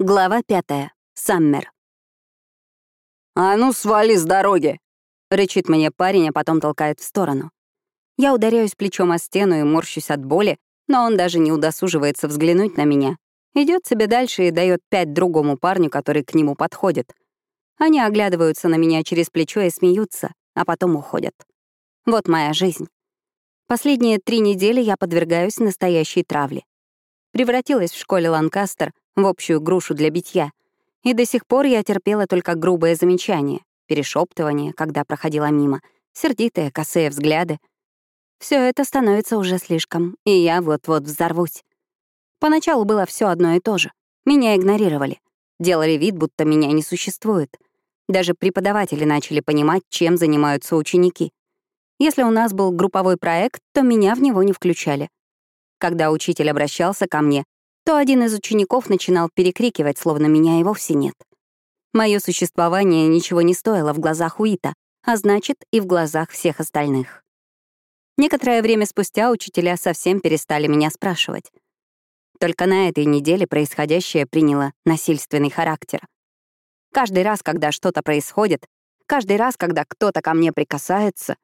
Глава пятая. Саммер. «А ну, свали с дороги!» — рычит мне парень, а потом толкает в сторону. Я ударяюсь плечом о стену и морщусь от боли, но он даже не удосуживается взглянуть на меня. Идет себе дальше и дает пять другому парню, который к нему подходит. Они оглядываются на меня через плечо и смеются, а потом уходят. Вот моя жизнь. Последние три недели я подвергаюсь настоящей травле. Превратилась в школе Ланкастер в общую грушу для битья. И до сих пор я терпела только грубое замечание, перешептывание, когда проходила мимо, сердитые, косые взгляды. Все это становится уже слишком, и я вот-вот взорвусь. Поначалу было все одно и то же. Меня игнорировали. Делали вид, будто меня не существует. Даже преподаватели начали понимать, чем занимаются ученики. Если у нас был групповой проект, то меня в него не включали. Когда учитель обращался ко мне, то один из учеников начинал перекрикивать, словно меня и вовсе нет. Мое существование ничего не стоило в глазах Уита, а значит, и в глазах всех остальных. Некоторое время спустя учителя совсем перестали меня спрашивать. Только на этой неделе происходящее приняло насильственный характер. Каждый раз, когда что-то происходит, каждый раз, когда кто-то ко мне прикасается,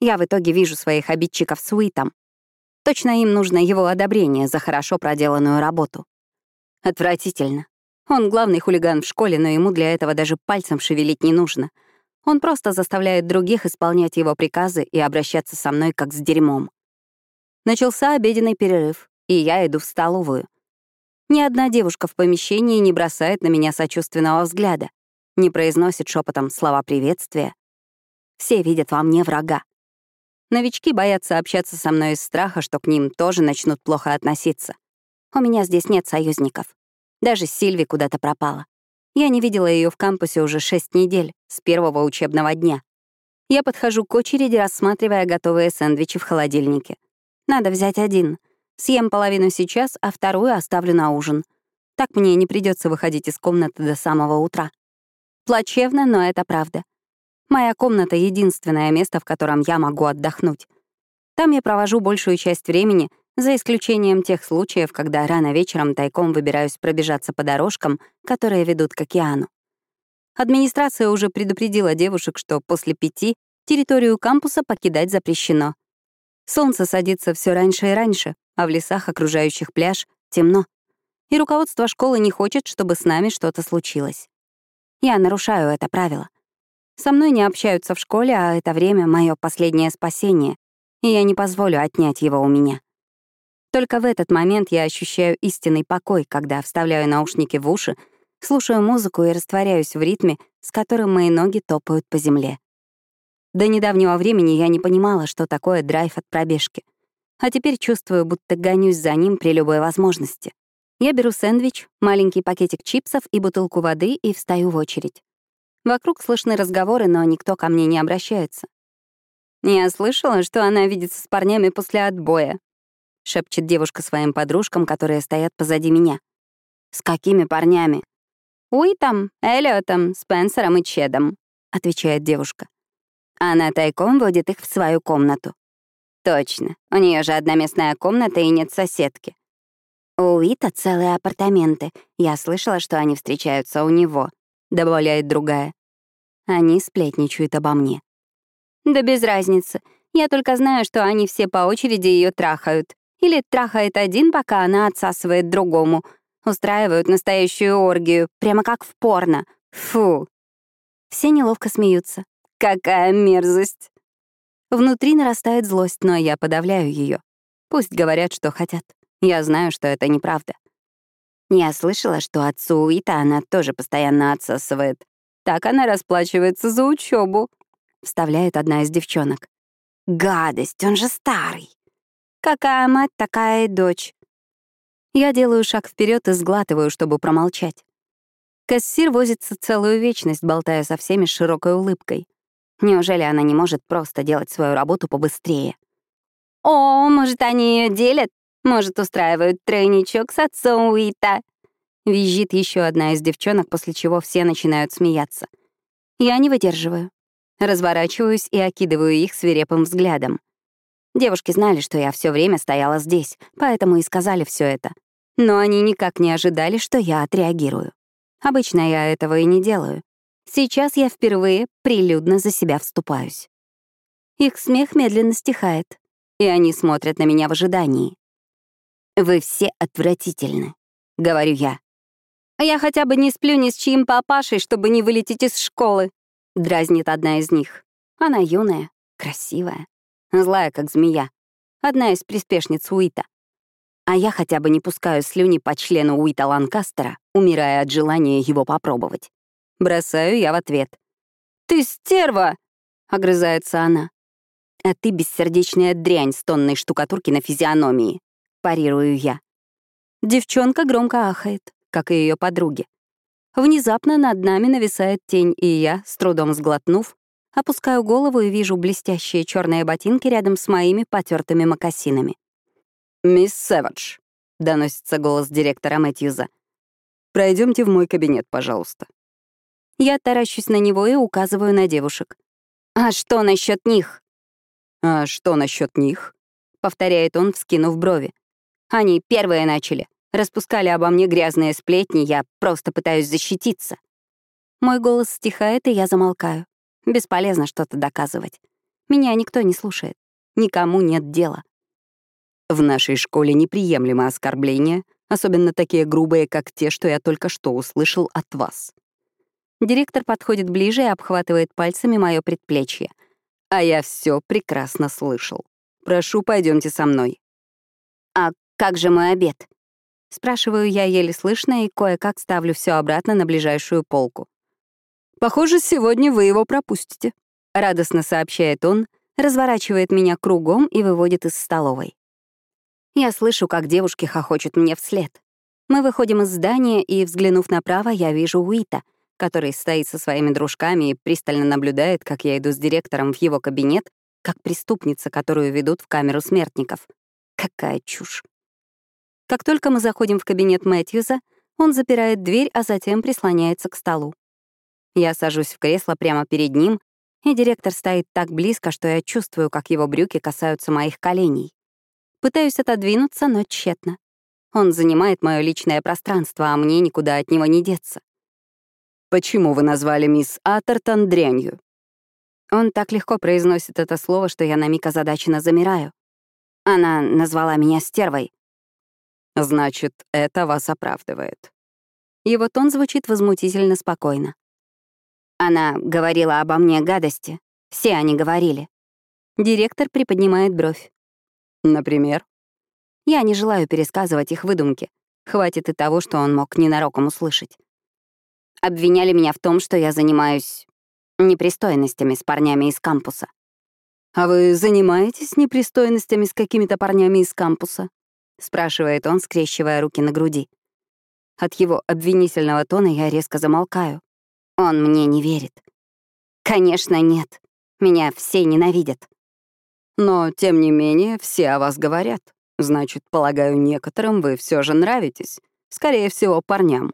я в итоге вижу своих обидчиков с Уитом, Точно им нужно его одобрение за хорошо проделанную работу. Отвратительно. Он главный хулиган в школе, но ему для этого даже пальцем шевелить не нужно. Он просто заставляет других исполнять его приказы и обращаться со мной как с дерьмом. Начался обеденный перерыв, и я иду в столовую. Ни одна девушка в помещении не бросает на меня сочувственного взгляда, не произносит шепотом слова приветствия. Все видят во мне врага. Новички боятся общаться со мной из страха, что к ним тоже начнут плохо относиться. У меня здесь нет союзников. Даже Сильви куда-то пропала. Я не видела ее в кампусе уже шесть недель, с первого учебного дня. Я подхожу к очереди, рассматривая готовые сэндвичи в холодильнике. Надо взять один. Съем половину сейчас, а вторую оставлю на ужин. Так мне не придется выходить из комнаты до самого утра. Плачевно, но это правда. Моя комната — единственное место, в котором я могу отдохнуть. Там я провожу большую часть времени, за исключением тех случаев, когда рано вечером тайком выбираюсь пробежаться по дорожкам, которые ведут к океану. Администрация уже предупредила девушек, что после пяти территорию кампуса покидать запрещено. Солнце садится все раньше и раньше, а в лесах, окружающих пляж, темно. И руководство школы не хочет, чтобы с нами что-то случилось. Я нарушаю это правило. Со мной не общаются в школе, а это время — мое последнее спасение, и я не позволю отнять его у меня. Только в этот момент я ощущаю истинный покой, когда вставляю наушники в уши, слушаю музыку и растворяюсь в ритме, с которым мои ноги топают по земле. До недавнего времени я не понимала, что такое драйв от пробежки. А теперь чувствую, будто гонюсь за ним при любой возможности. Я беру сэндвич, маленький пакетик чипсов и бутылку воды и встаю в очередь. Вокруг слышны разговоры, но никто ко мне не обращается. «Я слышала, что она видится с парнями после отбоя», — шепчет девушка своим подружкам, которые стоят позади меня. «С какими парнями?» «Уитом, Эллиотом, Спенсером и Чедом», — отвечает девушка. Она тайком водит их в свою комнату. Точно, у нее же одноместная комната и нет соседки. У Уита целые апартаменты. Я слышала, что они встречаются у него. — добавляет другая. Они сплетничают обо мне. Да без разницы. Я только знаю, что они все по очереди ее трахают. Или трахает один, пока она отсасывает другому. Устраивают настоящую оргию, прямо как в порно. Фу. Все неловко смеются. Какая мерзость. Внутри нарастает злость, но я подавляю ее. Пусть говорят, что хотят. Я знаю, что это неправда. Я слышала, что отцу Уита она тоже постоянно отсасывает. Так она расплачивается за учебу, вставляет одна из девчонок. Гадость, он же старый. Какая мать, такая и дочь. Я делаю шаг вперед и сглатываю, чтобы промолчать. Кассир возится целую вечность, болтая со всеми с широкой улыбкой. Неужели она не может просто делать свою работу побыстрее? «О, может, они ее делят? Может, устраивают тройничок с отцом Уита?» Визжит еще одна из девчонок, после чего все начинают смеяться. Я не выдерживаю. Разворачиваюсь и окидываю их свирепым взглядом. Девушки знали, что я все время стояла здесь, поэтому и сказали все это. Но они никак не ожидали, что я отреагирую. Обычно я этого и не делаю. Сейчас я впервые прилюдно за себя вступаюсь. Их смех медленно стихает, и они смотрят на меня в ожидании. «Вы все отвратительны», — говорю я. «Я хотя бы не сплю ни с чьим папашей, чтобы не вылететь из школы», — дразнит одна из них. Она юная, красивая, злая, как змея. Одна из приспешниц Уита. А я хотя бы не пускаю слюни по члену Уита Ланкастера, умирая от желания его попробовать. Бросаю я в ответ. «Ты стерва!» — огрызается она. «А ты бессердечная дрянь с тонной штукатурки на физиономии», — парирую я. Девчонка громко ахает, как и ее подруги. Внезапно над нами нависает тень, и я, с трудом сглотнув, опускаю голову и вижу блестящие черные ботинки рядом с моими потертыми мокасинами. «Мисс Сэвидж», — доносится голос директора Мэтьюза. Пройдемте в мой кабинет, пожалуйста». Я таращусь на него и указываю на девушек. «А что насчет них?» «А что насчет них?» — повторяет он, вскинув брови. «Они первые начали. Распускали обо мне грязные сплетни, я просто пытаюсь защититься». Мой голос стихает, и я замолкаю. Бесполезно что-то доказывать. Меня никто не слушает. Никому нет дела. В нашей школе неприемлемо оскорбления, особенно такие грубые, как те, что я только что услышал от вас. Директор подходит ближе и обхватывает пальцами мое предплечье. А я все прекрасно слышал. Прошу, пойдемте со мной. А как же мой обед? Спрашиваю я еле слышно и кое-как ставлю все обратно на ближайшую полку. «Похоже, сегодня вы его пропустите», — радостно сообщает он, разворачивает меня кругом и выводит из столовой. Я слышу, как девушки хохочут мне вслед. Мы выходим из здания, и, взглянув направо, я вижу Уита — который стоит со своими дружками и пристально наблюдает, как я иду с директором в его кабинет, как преступница, которую ведут в камеру смертников. Какая чушь. Как только мы заходим в кабинет Мэтьюза, он запирает дверь, а затем прислоняется к столу. Я сажусь в кресло прямо перед ним, и директор стоит так близко, что я чувствую, как его брюки касаются моих коленей. Пытаюсь отодвинуться, но тщетно. Он занимает мое личное пространство, а мне никуда от него не деться. Почему вы назвали мисс Атертон дрянью?» Он так легко произносит это слово, что я на миг озадаченно замираю. Она назвала меня стервой. «Значит, это вас оправдывает». Его тон звучит возмутительно спокойно. Она говорила обо мне гадости. Все они говорили. Директор приподнимает бровь. Например? Я не желаю пересказывать их выдумки. Хватит и того, что он мог ненароком услышать. Обвиняли меня в том, что я занимаюсь непристойностями с парнями из кампуса. «А вы занимаетесь непристойностями с какими-то парнями из кампуса?» — спрашивает он, скрещивая руки на груди. От его обвинительного тона я резко замолкаю. Он мне не верит. Конечно, нет. Меня все ненавидят. Но, тем не менее, все о вас говорят. Значит, полагаю, некоторым вы все же нравитесь. Скорее всего, парням.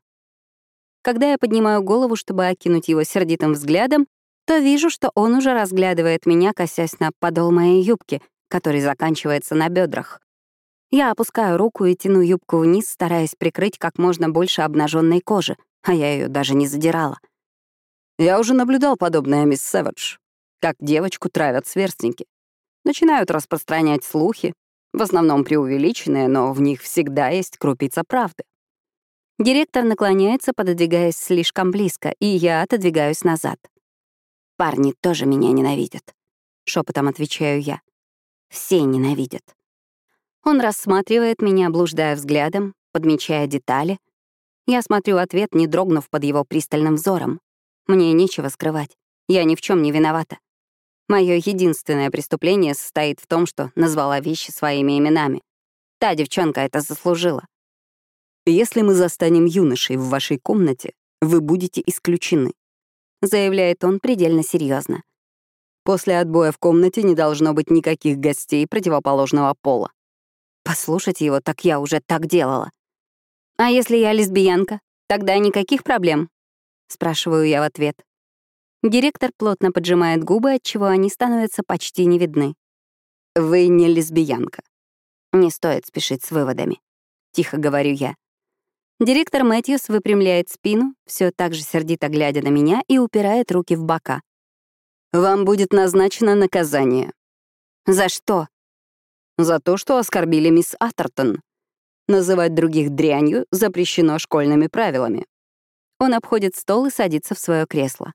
Когда я поднимаю голову, чтобы окинуть его сердитым взглядом, то вижу, что он уже разглядывает меня, косясь на подол моей юбки, который заканчивается на бедрах. Я опускаю руку и тяну юбку вниз, стараясь прикрыть как можно больше обнаженной кожи, а я ее даже не задирала. Я уже наблюдал подобное, мисс Сэвидж. Как девочку травят сверстники. Начинают распространять слухи, в основном преувеличенные, но в них всегда есть крупица правды. Директор наклоняется, пододвигаясь слишком близко, и я отодвигаюсь назад. «Парни тоже меня ненавидят», — шепотом отвечаю я. «Все ненавидят». Он рассматривает меня, блуждая взглядом, подмечая детали. Я смотрю ответ, не дрогнув под его пристальным взором. Мне нечего скрывать. Я ни в чем не виновата. Мое единственное преступление состоит в том, что назвала вещи своими именами. Та девчонка это заслужила. «Если мы застанем юношей в вашей комнате, вы будете исключены», — заявляет он предельно серьезно. «После отбоя в комнате не должно быть никаких гостей противоположного пола». Послушать его, так я уже так делала. «А если я лесбиянка, тогда никаких проблем?» — спрашиваю я в ответ. Директор плотно поджимает губы, отчего они становятся почти не видны. «Вы не лесбиянка». Не стоит спешить с выводами. тихо говорю я. Директор Мэтьюс выпрямляет спину, все так же сердито глядя на меня и упирает руки в бока. «Вам будет назначено наказание». «За что?» «За то, что оскорбили мисс Атертон. Называть других дрянью запрещено школьными правилами». Он обходит стол и садится в свое кресло.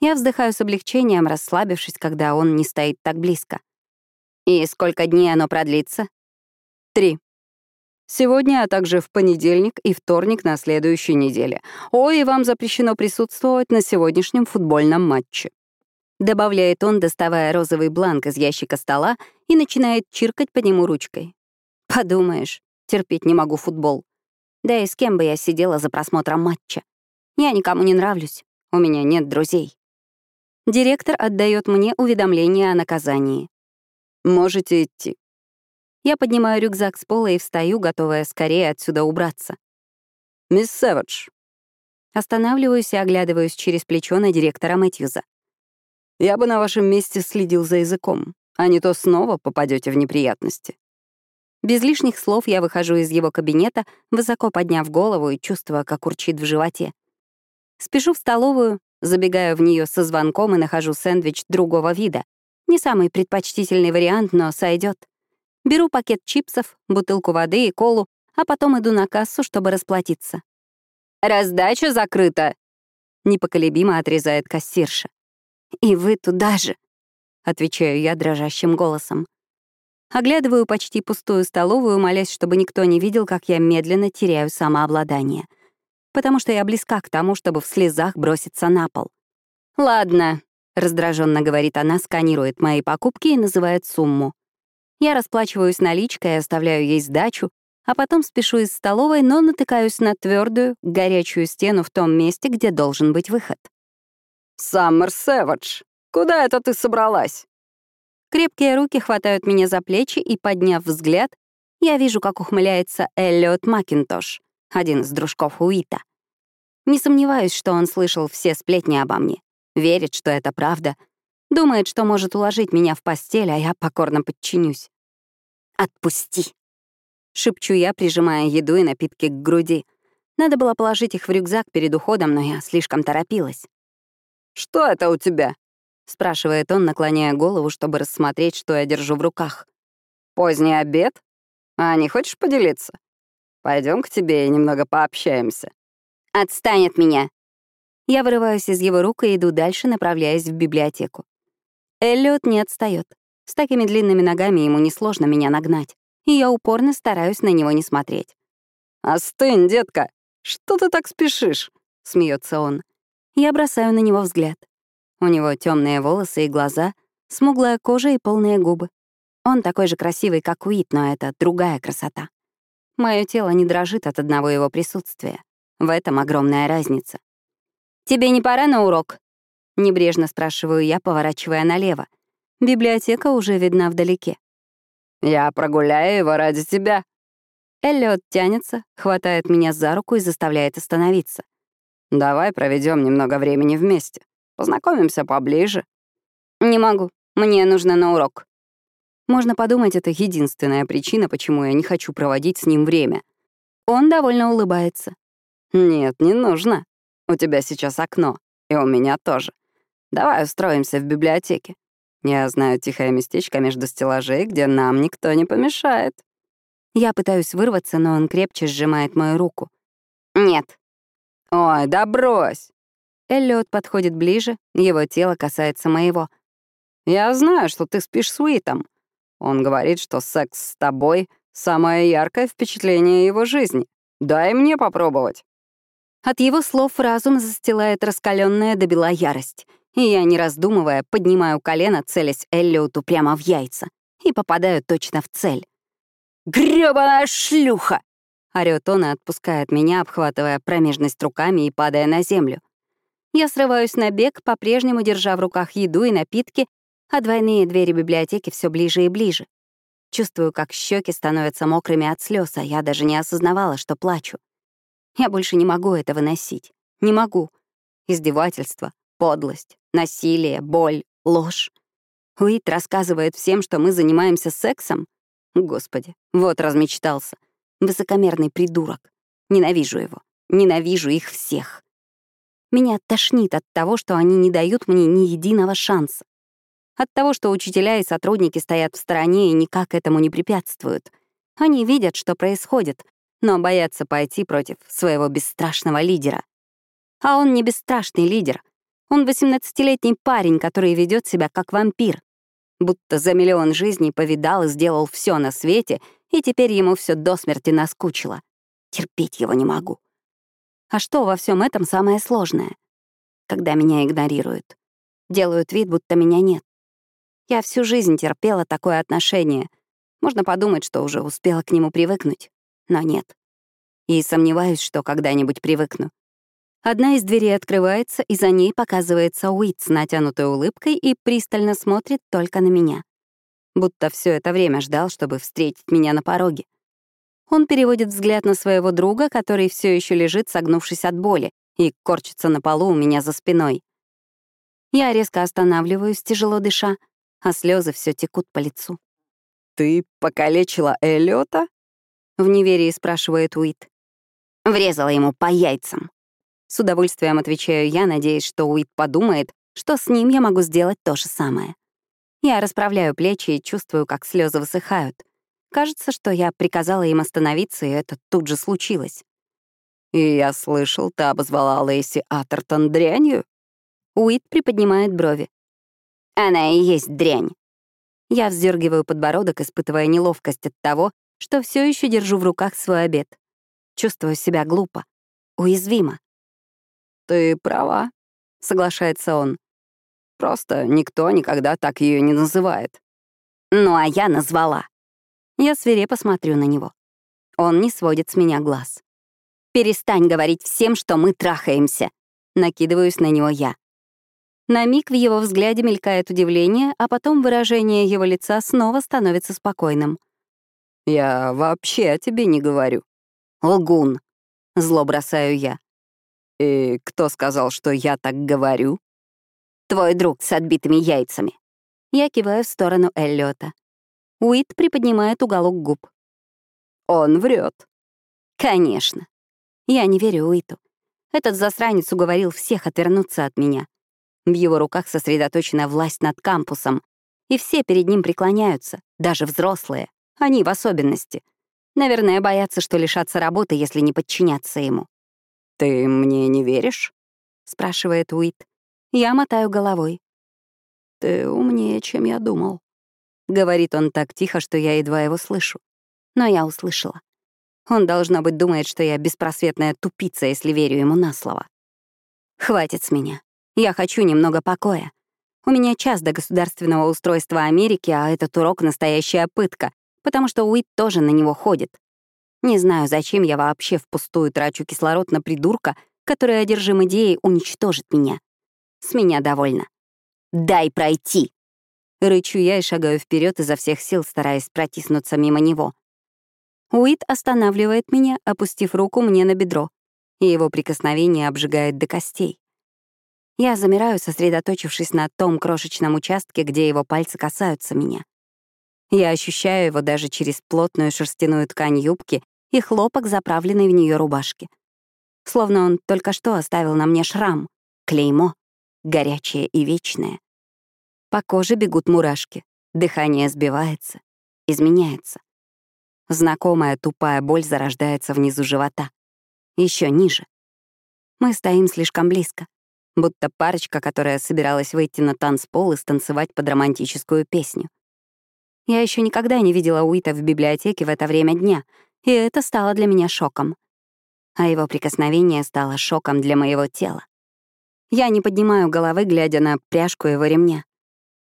Я вздыхаю с облегчением, расслабившись, когда он не стоит так близко. «И сколько дней оно продлится?» «Три», Сегодня, а также в понедельник и вторник на следующей неделе. Ой, и вам запрещено присутствовать на сегодняшнем футбольном матче. Добавляет он, доставая розовый бланк из ящика стола и начинает чиркать по нему ручкой. Подумаешь, терпеть не могу футбол. Да и с кем бы я сидела за просмотром матча. Я никому не нравлюсь, у меня нет друзей. Директор отдает мне уведомление о наказании. Можете идти. Я поднимаю рюкзак с пола и встаю, готовая скорее отсюда убраться. «Мисс Сэвидж». Останавливаюсь и оглядываюсь через плечо на директора Мэтьюза. «Я бы на вашем месте следил за языком, а не то снова попадете в неприятности». Без лишних слов я выхожу из его кабинета, высоко подняв голову и чувствуя, как урчит в животе. Спешу в столовую, забегаю в нее со звонком и нахожу сэндвич другого вида. Не самый предпочтительный вариант, но сойдет. Беру пакет чипсов, бутылку воды и колу, а потом иду на кассу, чтобы расплатиться. «Раздача закрыта!» — непоколебимо отрезает кассирша. «И вы туда же!» — отвечаю я дрожащим голосом. Оглядываю почти пустую столовую, молясь, чтобы никто не видел, как я медленно теряю самообладание. Потому что я близка к тому, чтобы в слезах броситься на пол. «Ладно», — раздраженно говорит она, сканирует мои покупки и называет сумму. Я расплачиваюсь наличкой оставляю ей сдачу, а потом спешу из столовой, но натыкаюсь на твердую, горячую стену в том месте, где должен быть выход. «Саммер Сэвидж, куда это ты собралась?» Крепкие руки хватают меня за плечи, и, подняв взгляд, я вижу, как ухмыляется Эллиот Макинтош, один из дружков Уита. Не сомневаюсь, что он слышал все сплетни обо мне, верит, что это правда, Думает, что может уложить меня в постель, а я покорно подчинюсь. «Отпусти!» — шепчу я, прижимая еду и напитки к груди. Надо было положить их в рюкзак перед уходом, но я слишком торопилась. «Что это у тебя?» — спрашивает он, наклоняя голову, чтобы рассмотреть, что я держу в руках. «Поздний обед? А не хочешь поделиться? Пойдем к тебе и немного пообщаемся». «Отстань от меня!» Я вырываюсь из его рук и иду дальше, направляясь в библиотеку. Эллиот не отстает. С такими длинными ногами ему несложно меня нагнать, и я упорно стараюсь на него не смотреть. «Остынь, детка! Что ты так спешишь?» — смеется он. Я бросаю на него взгляд. У него темные волосы и глаза, смуглая кожа и полные губы. Он такой же красивый, как Уит, но это другая красота. Мое тело не дрожит от одного его присутствия. В этом огромная разница. «Тебе не пора на урок?» Небрежно спрашиваю я, поворачивая налево. Библиотека уже видна вдалеке. «Я прогуляю его ради тебя». Эллиот тянется, хватает меня за руку и заставляет остановиться. «Давай проведем немного времени вместе. Познакомимся поближе». «Не могу. Мне нужно на урок». Можно подумать, это единственная причина, почему я не хочу проводить с ним время. Он довольно улыбается. «Нет, не нужно. У тебя сейчас окно, и у меня тоже. Давай устроимся в библиотеке. Я знаю тихое местечко между стеллажей, где нам никто не помешает». Я пытаюсь вырваться, но он крепче сжимает мою руку. «Нет». «Ой, да брось!» Эллиот подходит ближе, его тело касается моего. «Я знаю, что ты спишь с Уитом. Он говорит, что секс с тобой — самое яркое впечатление его жизни. Дай мне попробовать». От его слов разум застилает раскаленная до бела ярость и я, не раздумывая, поднимаю колено, целясь Эллиоту прямо в яйца, и попадаю точно в цель. «Грёбаная шлюха!» — орёт он и отпускает меня, обхватывая промежность руками и падая на землю. Я срываюсь на бег, по-прежнему держа в руках еду и напитки, а двойные двери библиотеки все ближе и ближе. Чувствую, как щеки становятся мокрыми от слез, а я даже не осознавала, что плачу. Я больше не могу это выносить. Не могу. Издевательство, подлость, насилие, боль, ложь. Уит рассказывает всем, что мы занимаемся сексом. Господи, вот размечтался. Высокомерный придурок. Ненавижу его. Ненавижу их всех. Меня тошнит от того, что они не дают мне ни единого шанса. От того, что учителя и сотрудники стоят в стороне и никак этому не препятствуют. Они видят, что происходит, но боятся пойти против своего бесстрашного лидера. А он не бесстрашный лидер. Он 18-летний парень, который ведет себя как вампир. Будто за миллион жизней повидал и сделал все на свете, и теперь ему все до смерти наскучило. Терпеть его не могу. А что во всем этом самое сложное? Когда меня игнорируют. Делают вид, будто меня нет. Я всю жизнь терпела такое отношение. Можно подумать, что уже успела к нему привыкнуть. Но нет. И сомневаюсь, что когда-нибудь привыкну. Одна из дверей открывается, и за ней показывается Уит с натянутой улыбкой и пристально смотрит только на меня. Будто все это время ждал, чтобы встретить меня на пороге. Он переводит взгляд на своего друга, который все еще лежит, согнувшись от боли, и корчится на полу у меня за спиной. Я резко останавливаюсь, тяжело дыша, а слезы все текут по лицу. «Ты покалечила Эллиота?» — в неверии спрашивает Уит. Врезала ему по яйцам. С удовольствием отвечаю я, надеясь, что Уит подумает, что с ним я могу сделать то же самое. Я расправляю плечи и чувствую, как слезы высыхают. Кажется, что я приказала им остановиться, и это тут же случилось. «И я слышал, ты обозвала Лейси Атертон дрянью?» Уит приподнимает брови. «Она и есть дрянь». Я вздергиваю подбородок, испытывая неловкость от того, что все еще держу в руках свой обед. Чувствую себя глупо, уязвимо. «Ты права», — соглашается он. «Просто никто никогда так ее не называет». «Ну, а я назвала». Я свирепо смотрю на него. Он не сводит с меня глаз. «Перестань говорить всем, что мы трахаемся», — накидываюсь на него я. На миг в его взгляде мелькает удивление, а потом выражение его лица снова становится спокойным. «Я вообще о тебе не говорю». «Лгун», — зло бросаю я. «И кто сказал, что я так говорю?» «Твой друг с отбитыми яйцами». Я киваю в сторону Эллиота. Уит приподнимает уголок губ. Он врет. Конечно. Я не верю Уиту. Этот засранец уговорил всех отвернуться от меня. В его руках сосредоточена власть над кампусом, и все перед ним преклоняются, даже взрослые, они в особенности. Наверное, боятся, что лишатся работы, если не подчиняться ему. «Ты мне не веришь?» — спрашивает Уит. Я мотаю головой. «Ты умнее, чем я думал». Говорит он так тихо, что я едва его слышу. Но я услышала. Он, должно быть, думает, что я беспросветная тупица, если верю ему на слово. Хватит с меня. Я хочу немного покоя. У меня час до государственного устройства Америки, а этот урок — настоящая пытка, потому что Уит тоже на него ходит. Не знаю, зачем я вообще впустую трачу кислород на придурка, который одержим идеей уничтожить меня. С меня довольно. «Дай пройти!» Рычу я и шагаю вперед изо всех сил, стараясь протиснуться мимо него. Уит останавливает меня, опустив руку мне на бедро, и его прикосновение обжигает до костей. Я замираю, сосредоточившись на том крошечном участке, где его пальцы касаются меня. Я ощущаю его даже через плотную шерстяную ткань юбки и хлопок, заправленный в нее рубашки. Словно он только что оставил на мне шрам, клеймо, горячее и вечное. По коже бегут мурашки, дыхание сбивается, изменяется. Знакомая тупая боль зарождается внизу живота. Еще ниже. Мы стоим слишком близко, будто парочка, которая собиралась выйти на танцпол и станцевать под романтическую песню. Я еще никогда не видела Уита в библиотеке в это время дня, и это стало для меня шоком. А его прикосновение стало шоком для моего тела. Я не поднимаю головы, глядя на пряжку его ремня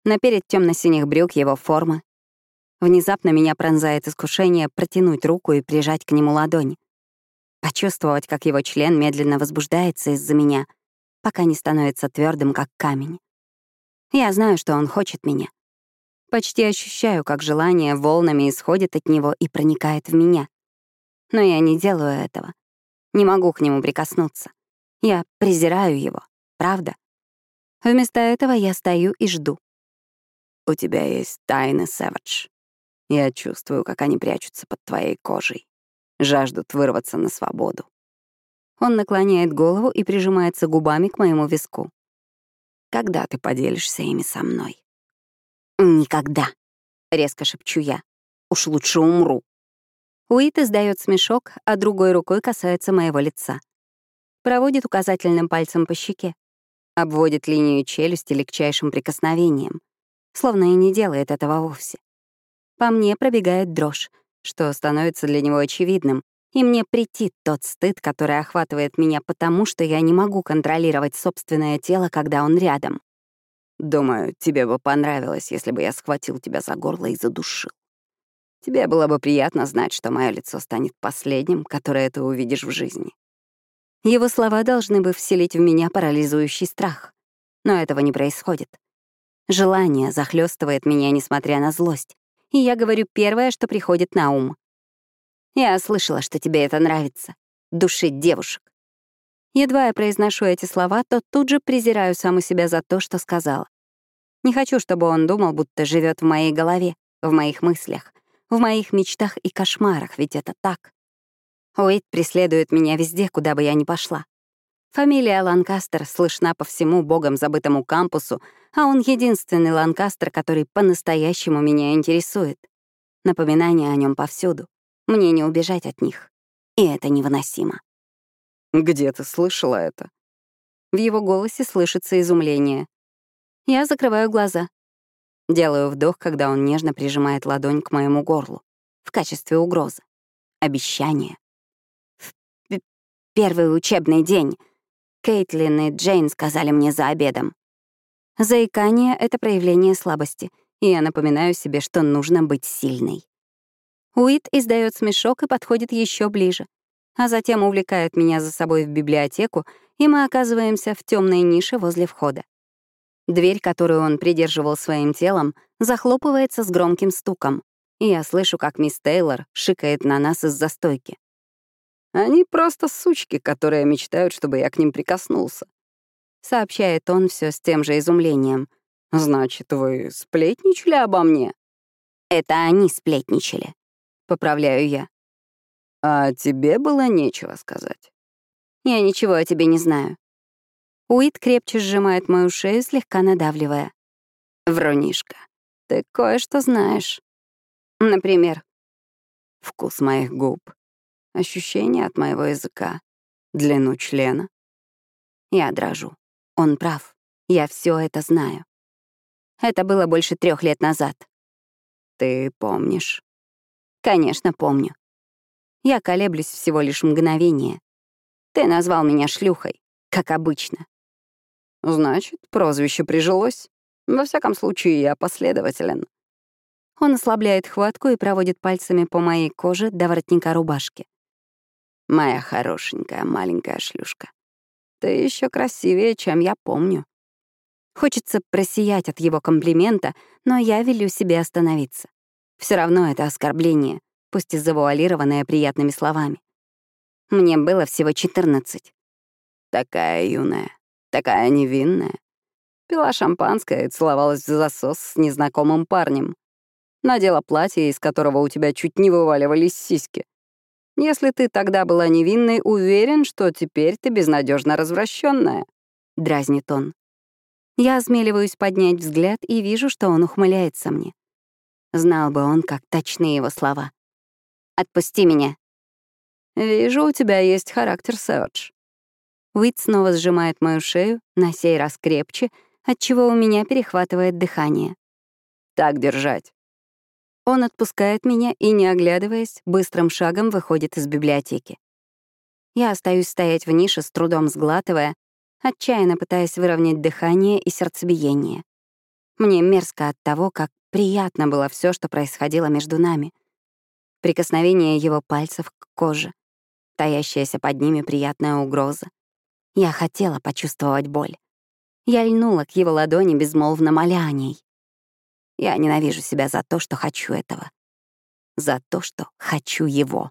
на перед темно-синих брюк его формы. Внезапно меня пронзает искушение протянуть руку и прижать к нему ладонь. Почувствовать, как его член медленно возбуждается из-за меня, пока не становится твердым, как камень. Я знаю, что он хочет меня. Почти ощущаю, как желание волнами исходит от него и проникает в меня. Но я не делаю этого. Не могу к нему прикоснуться. Я презираю его, правда? Вместо этого я стою и жду. У тебя есть тайны, Сэвидж. Я чувствую, как они прячутся под твоей кожей. жаждут вырваться на свободу. Он наклоняет голову и прижимается губами к моему виску. Когда ты поделишься ими со мной? Никогда, резко шепчу я. Уж лучше умру. Уит издает смешок, а другой рукой касается моего лица. Проводит указательным пальцем по щеке. Обводит линию челюсти легчайшим прикосновением. Словно и не делает этого вовсе. По мне пробегает дрожь, что становится для него очевидным, и мне претит тот стыд, который охватывает меня потому, что я не могу контролировать собственное тело, когда он рядом. Думаю, тебе бы понравилось, если бы я схватил тебя за горло и задушил. Тебе было бы приятно знать, что мое лицо станет последним, которое ты увидишь в жизни. Его слова должны бы вселить в меня парализующий страх. Но этого не происходит. Желание захлестывает меня, несмотря на злость. И я говорю первое, что приходит на ум. Я слышала, что тебе это нравится — душить девушек. Едва я произношу эти слова, то тут же презираю саму себя за то, что сказала. Не хочу, чтобы он думал, будто живет в моей голове, в моих мыслях, в моих мечтах и кошмарах, ведь это так. Уэйд преследует меня везде, куда бы я ни пошла. Фамилия Ланкастер слышна по всему богом забытому кампусу, а он единственный Ланкастер, который по-настоящему меня интересует. Напоминания о нем повсюду. Мне не убежать от них. И это невыносимо. «Где ты слышала это?» В его голосе слышится изумление. Я закрываю глаза. Делаю вдох, когда он нежно прижимает ладонь к моему горлу. В качестве угрозы. Обещания. Первый учебный день Кейтлин и Джейн сказали мне за обедом. Заикание — это проявление слабости, и я напоминаю себе, что нужно быть сильной. Уит издает смешок и подходит еще ближе, а затем увлекает меня за собой в библиотеку, и мы оказываемся в темной нише возле входа. Дверь, которую он придерживал своим телом, захлопывается с громким стуком, и я слышу, как мисс Тейлор шикает на нас из-за стойки. «Они просто сучки, которые мечтают, чтобы я к ним прикоснулся», — сообщает он все с тем же изумлением. «Значит, вы сплетничали обо мне?» «Это они сплетничали», Поправляю я. А тебе было нечего сказать. Я ничего о тебе не знаю. Уит крепче сжимает мою шею, слегка надавливая. Врунишка, ты кое-что знаешь. Например? Вкус моих губ, ощущение от моего языка, длину члена. Я дрожу. Он прав. Я все это знаю. Это было больше трех лет назад. Ты помнишь? Конечно, помню. Я колеблюсь всего лишь мгновение. Ты назвал меня шлюхой, как обычно. Значит, прозвище прижилось. Во всяком случае, я последователен. Он ослабляет хватку и проводит пальцами по моей коже до воротника рубашки. Моя хорошенькая маленькая шлюшка. Ты еще красивее, чем я помню. Хочется просиять от его комплимента, но я велю себе остановиться. Все равно это оскорбление, пусть и завуалированное приятными словами. Мне было всего 14. Такая юная, такая невинная. Пила шампанское и целовалась в засос с незнакомым парнем. Надела платье, из которого у тебя чуть не вываливались сиськи. Если ты тогда была невинной, уверен, что теперь ты безнадежно развращенная, дразнит он. Я осмеливаюсь поднять взгляд и вижу, что он ухмыляется мне. Знал бы он, как точны его слова. «Отпусти меня». «Вижу, у тебя есть характер, Сэвидж». Уит снова сжимает мою шею, на сей раз крепче, отчего у меня перехватывает дыхание. «Так держать». Он отпускает меня и, не оглядываясь, быстрым шагом выходит из библиотеки. Я остаюсь стоять в нише, с трудом сглатывая, отчаянно пытаясь выровнять дыхание и сердцебиение. Мне мерзко от того, как приятно было все, что происходило между нами. Прикосновение его пальцев к коже, таящаяся под ними приятная угроза. Я хотела почувствовать боль. Я льнула к его ладони, безмолвно моля о ней. Я ненавижу себя за то, что хочу этого. За то, что хочу его.